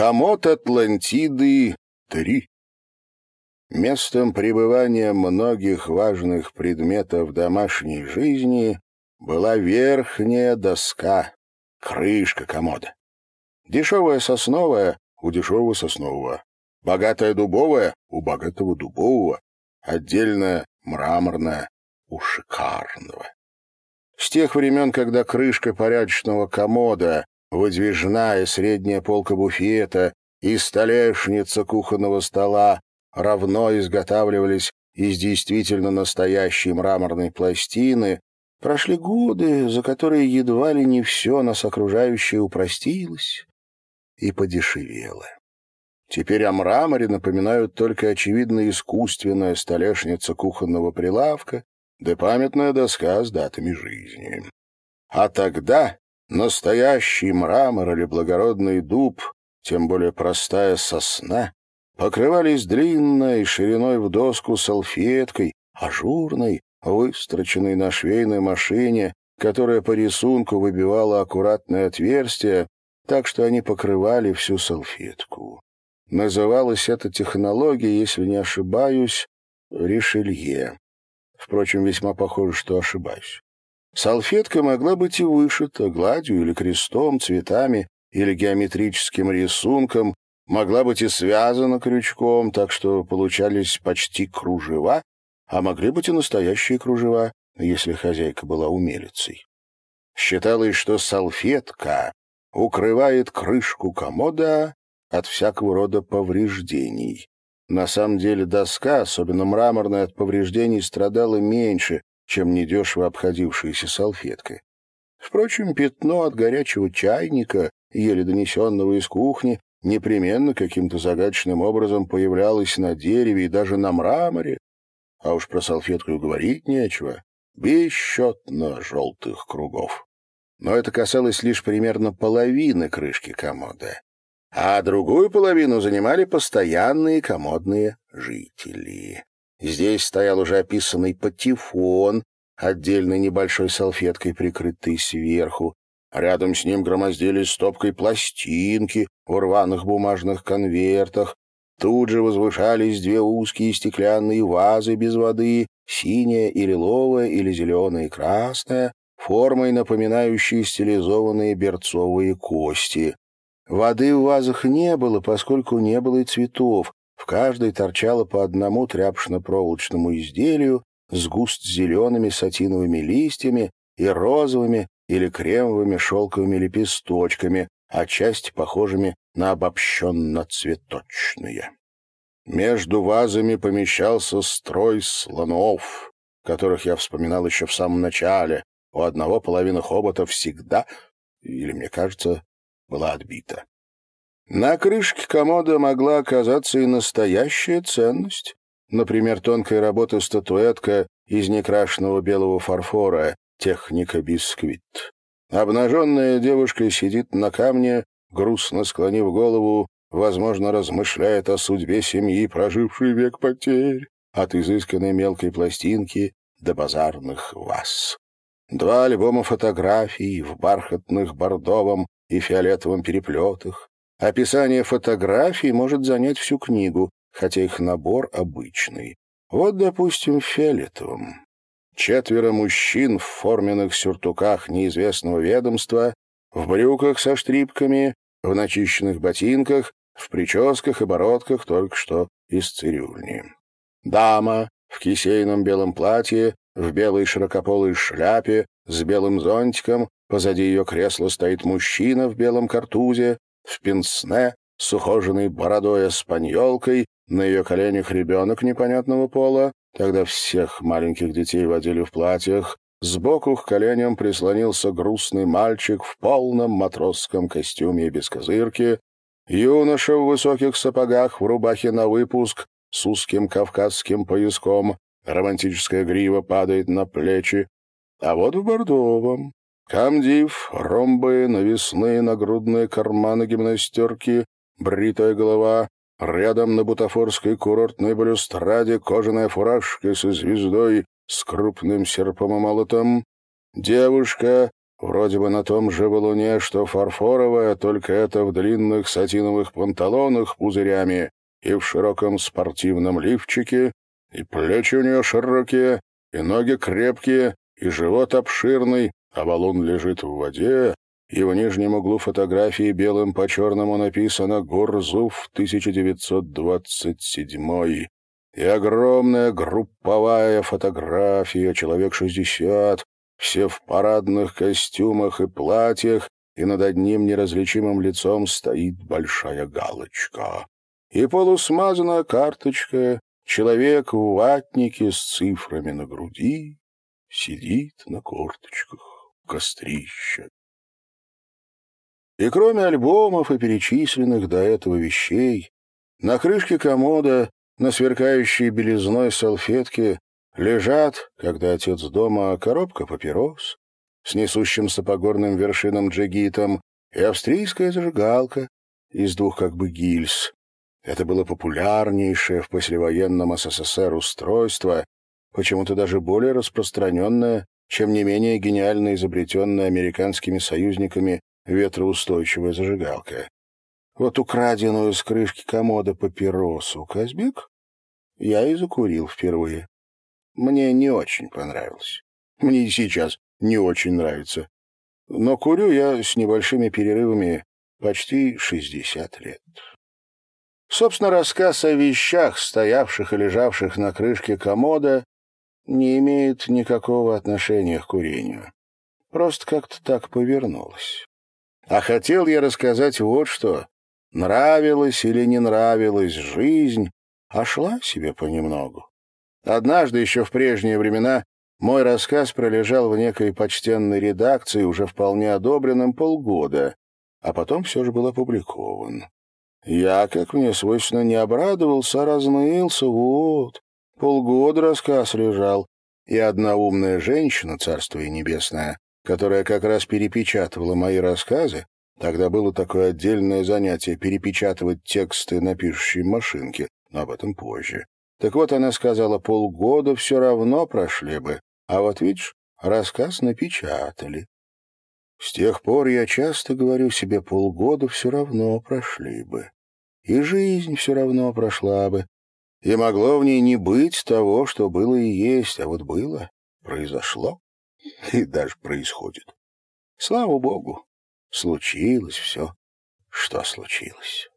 Комод Атлантиды — три. Местом пребывания многих важных предметов домашней жизни была верхняя доска, крышка комода. Дешевая сосновая у дешевого соснового, богатая дубовая у богатого дубового, отдельная мраморная у шикарного. С тех времен, когда крышка порядочного комода выдвижная средняя полка буфета и столешница кухонного стола равно изготавливались из действительно настоящей мраморной пластины, прошли годы, за которые едва ли не все нас окружающее упростилось и подешевело. Теперь о мраморе напоминают только очевидно искусственная столешница кухонного прилавка да памятная доска с датами жизни. А тогда Настоящий мрамор или благородный дуб, тем более простая сосна, покрывались длинной шириной в доску салфеткой, ажурной, выстроченной на швейной машине, которая по рисунку выбивала аккуратное отверстие, так что они покрывали всю салфетку. Называлась эта технология, если не ошибаюсь, решелье. Впрочем, весьма похоже, что ошибаюсь. Салфетка могла быть и вышита гладью или крестом, цветами или геометрическим рисунком, могла быть и связана крючком, так что получались почти кружева, а могли быть и настоящие кружева, если хозяйка была умелицей. Считалось, что салфетка укрывает крышку комода от всякого рода повреждений. На самом деле доска, особенно мраморная, от повреждений страдала меньше, чем недешево обходившаяся салфетка. Впрочем, пятно от горячего чайника, еле донесенного из кухни, непременно каким-то загадочным образом появлялось на дереве и даже на мраморе, а уж про салфетку и говорить нечего, бесчетно желтых кругов. Но это касалось лишь примерно половины крышки комода, а другую половину занимали постоянные комодные жители. Здесь стоял уже описанный патефон, отдельной небольшой салфеткой, прикрытый сверху. Рядом с ним громоздились стопкой пластинки в рваных бумажных конвертах. Тут же возвышались две узкие стеклянные вазы без воды, синяя и лиловая, или зеленая и красная, формой напоминающие стилизованные берцовые кости. Воды в вазах не было, поскольку не было и цветов, в каждой торчало по одному тряпочно-проволочному изделию с густ зелеными сатиновыми листьями и розовыми или кремовыми шелковыми лепесточками, а часть похожими на обобщенно-цветочные. Между вазами помещался строй слонов, которых я вспоминал еще в самом начале. У одного половина хобота всегда, или, мне кажется, была отбита. На крышке комода могла оказаться и настоящая ценность. Например, тонкая работа статуэтка из некрашенного белого фарфора, техника бисквит. Обнаженная девушка сидит на камне, грустно склонив голову, возможно, размышляет о судьбе семьи, прожившей век потерь, от изысканной мелкой пластинки до базарных ваз. Два альбома фотографий в бархатных бордовом и фиолетовом переплетах, Описание фотографий может занять всю книгу, хотя их набор обычный. Вот, допустим, в фиолетовом. Четверо мужчин в форменных сюртуках неизвестного ведомства, в брюках со штрипками, в начищенных ботинках, в прическах и бородках только что из цирюльни. Дама в кисейном белом платье, в белой широкополой шляпе, с белым зонтиком, позади ее кресла стоит мужчина в белом картузе, в пенсне, с ухоженной бородой эспаньолкой, на ее коленях ребенок непонятного пола, тогда всех маленьких детей водили в платьях, сбоку к коленям прислонился грустный мальчик в полном матросском костюме и без козырки, юноша в высоких сапогах в рубахе на выпуск с узким кавказским пояском, романтическая грива падает на плечи, а вот в бордовом Камдив, ромбы, навесные нагрудные карманы гимнастерки, бритая голова, рядом на бутафорской курортной балюстраде кожаная фуражка со звездой с крупным серпом и молотом, девушка вроде бы на том же валуне, что фарфоровая, только это в длинных сатиновых панталонах пузырями и в широком спортивном лифчике, и плечи у нее широкие, и ноги крепкие, и живот обширный, а валун лежит в воде, и в нижнем углу фотографии белым по черному написано «Гурзуф 1927». И огромная групповая фотография, человек шестьдесят, все в парадных костюмах и платьях, и над одним неразличимым лицом стоит большая галочка. И полусмазанная карточка, человек в ватнике с цифрами на груди, сидит на корточках кострища. И кроме альбомов и перечисленных до этого вещей, на крышке комода, на сверкающей белизной салфетке лежат, когда отец дома, коробка папирос с несущимся по горным вершинам джигитом и австрийская зажигалка из двух как бы гильз. Это было популярнейшее в послевоенном СССР устройство, почему-то даже более распространенное, чем не менее гениально изобретенное американскими союзниками ветроустойчивая зажигалка. Вот украденную с крышки комода папиросу Казбек я и закурил впервые. Мне не очень понравилось. Мне и сейчас не очень нравится. Но курю я с небольшими перерывами почти 60 лет. Собственно, рассказ о вещах, стоявших и лежавших на крышке комода, не имеет никакого отношения к курению. Просто как-то так повернулось. А хотел я рассказать вот что. Нравилась или не нравилась жизнь, а шла себе понемногу. Однажды, еще в прежние времена, мой рассказ пролежал в некой почтенной редакции, уже вполне одобренном полгода, а потом все же был опубликован. Я, как мне свойственно, не обрадовался, а разнылся, вот. Полгода рассказ лежал, и одна умная женщина, царство и небесное, которая как раз перепечатывала мои рассказы, тогда было такое отдельное занятие перепечатывать тексты на пишущей машинке, но об этом позже. Так вот, она сказала, полгода все равно прошли бы, а вот видишь, рассказ напечатали. С тех пор я часто говорю себе, полгода все равно прошли бы, и жизнь все равно прошла бы, и могло в ней не быть того, что было и есть, а вот было, произошло. и даже происходит. Слава богу, случилось все, что случилось.